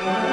Bye.